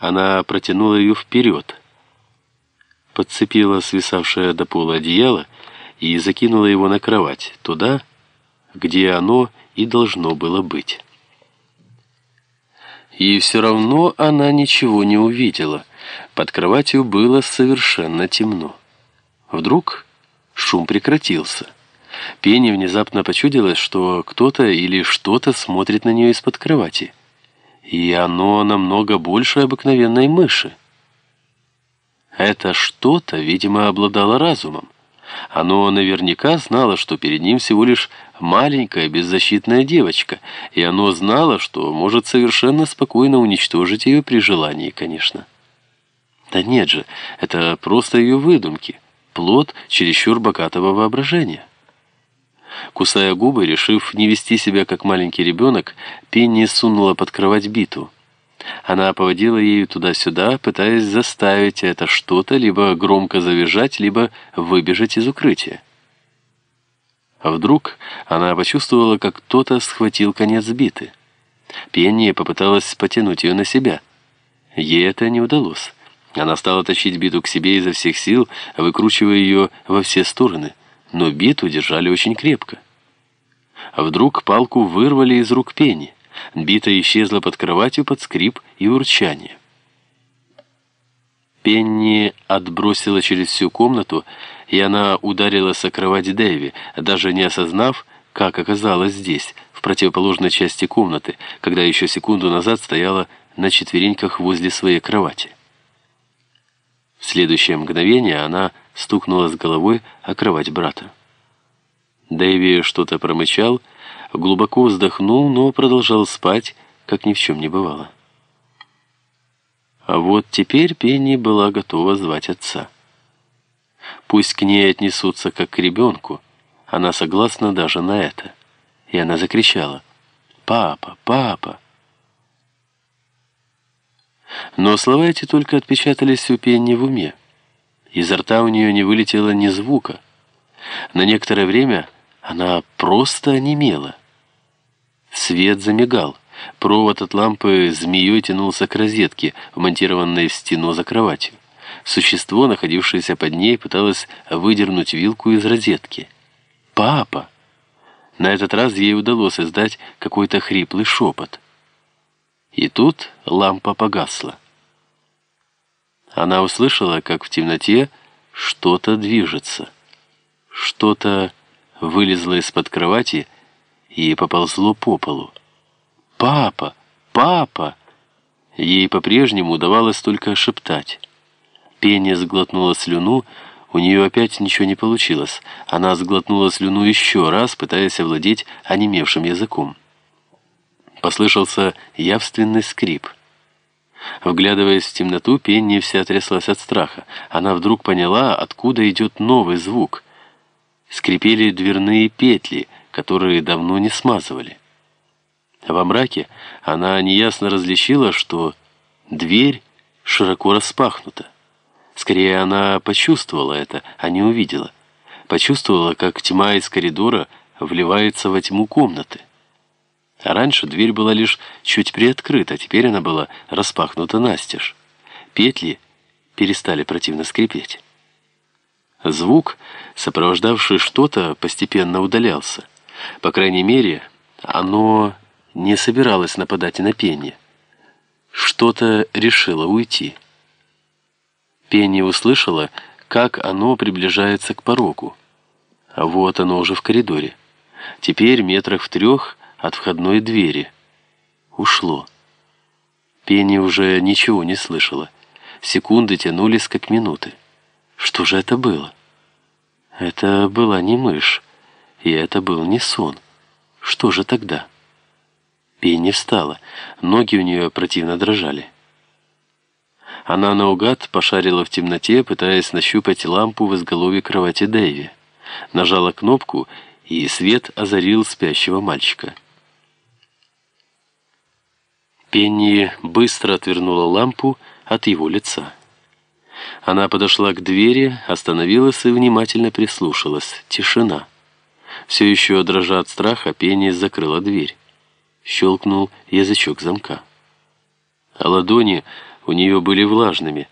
Она протянула ее вперед, подцепила свисавшее до пола одеяло и закинула его на кровать, туда, где оно и должно было быть. И все равно она ничего не увидела. Под кроватью было совершенно темно. Вдруг шум прекратился. Пенни внезапно почудилось, что кто-то или что-то смотрит на нее из-под кровати. И оно намного больше обыкновенной мыши. Это что-то, видимо, обладало разумом. Оно наверняка знало, что перед ним всего лишь маленькая беззащитная девочка, и оно знало, что может совершенно спокойно уничтожить ее при желании, конечно. Да нет же, это просто ее выдумки, плод чересчур богатого воображения. Кусая губы, решив не вести себя как маленький ребенок, Пенни сунула под кровать биту. Она поводила ею туда-сюда, пытаясь заставить это что-то либо громко завизжать, либо выбежать из укрытия. А вдруг она почувствовала, как кто-то схватил конец биты. Пенни попыталась потянуть ее на себя. Ей это не удалось. Она стала тащить биту к себе изо всех сил, выкручивая ее во все стороны, но биту держали очень крепко. А вдруг палку вырвали из рук Пенни. Бита исчезла под кроватью под скрип и урчание. Пенни отбросила через всю комнату, и она ударилась о кровать Дэви, даже не осознав, как оказалась здесь, в противоположной части комнаты, когда еще секунду назад стояла на четвереньках возле своей кровати. В следующее мгновение она стукнула с головой о кровать брата. Дэви что-то промычал, глубоко вздохнул, но продолжал спать, как ни в чем не бывало. А вот теперь Пенни была готова звать отца. Пусть к ней отнесутся как к ребенку, она согласна даже на это. И она закричала «Папа! Папа!» Но слова эти только отпечатались у Пенни в уме. Изо рта у нее не вылетело ни звука. На некоторое время она просто онемела. Свет замигал. Провод от лампы змеей тянулся к розетке, вмонтированной в стену за кроватью. Существо, находившееся под ней, пыталось выдернуть вилку из розетки. «Папа!» На этот раз ей удалось издать какой-то хриплый шепот. И тут лампа погасла. Она услышала, как в темноте что-то движется. Что-то вылезло из-под кровати и поползло по полу. «Папа! Папа!» Ей по-прежнему удавалось только шептать. Пенни сглотнула слюну, у нее опять ничего не получилось. Она сглотнула слюну еще раз, пытаясь овладеть онемевшим языком. Послышался явственный скрип. Вглядываясь в темноту, Пенни вся тряслась от страха. Она вдруг поняла, откуда идет новый звук. Скрипели дверные петли, которые давно не смазывали. Во мраке она неясно различила, что дверь широко распахнута. Скорее, она почувствовала это, а не увидела. Почувствовала, как тьма из коридора вливается во тьму комнаты. А раньше дверь была лишь чуть приоткрыта, теперь она была распахнута настежь. Петли перестали противно скрипеть. Звук, сопровождавший что-то, постепенно удалялся. По крайней мере, оно не собиралось нападать на пение. Что-то решило уйти. Пенни услышала, как оно приближается к порогу. А вот оно уже в коридоре. Теперь метрах в трех от входной двери. Ушло. Пенни уже ничего не слышала. Секунды тянулись, как минуты. Что же это было? Это была не мышь, и это был не сон. Что же тогда? Пенни встала, ноги у нее противно дрожали. Она наугад пошарила в темноте, пытаясь нащупать лампу в изголовье кровати Дэйви. Нажала кнопку, и свет озарил спящего мальчика. Пенни быстро отвернула лампу от его лица. Она подошла к двери, остановилась и внимательно прислушалась. Тишина. Все еще дрожа от страха, Пенни закрыла дверь. Щелкнул язычок замка. А ладони у нее были влажными.